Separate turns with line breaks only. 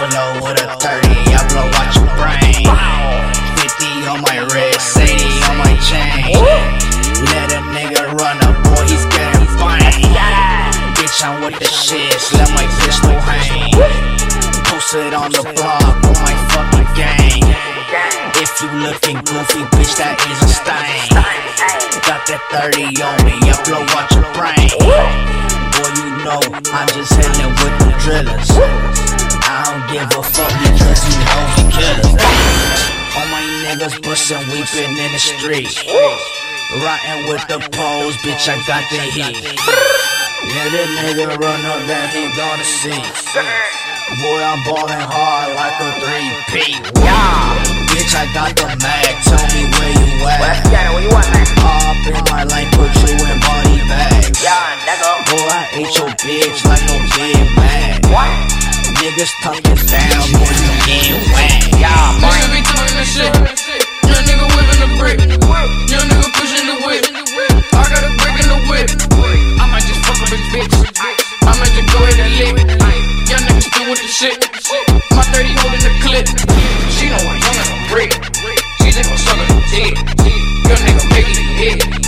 Buffalo with a 30, I blow out your brain. 50 on my wrist, 80 on my chain. Let a nigga run up, boy, he's getting fine. Bitch, I'm with the shits, let my pistol hang. it on the block with my fucking gang. If you looking goofy, bitch, that is a stain. Got that 30 on me, I blow out your brain. Boy, you know, I'm just hanging with the drillers. I don't niggas bustin', weepin' in the street. Riding with the poles, bitch, I got the heat. Let a nigga run up that he gonna see. Boy, I'm ballin' hard like a 3P. Yeah. Bitch, I got the mag, tell me where you at. Yeah,
where you at, man?
Up in my lane, put you in body bags. Yeah,
nigga.
Boy, I ate your bitch like a big man. What? Niggas tuckin' down, boy, you get whacked.
Yeah, boy. Nigga
be talking that shit. My 30 holding the clip. She know I'm young and I'm. She just gon' suck on dick. Young nigga making it hit.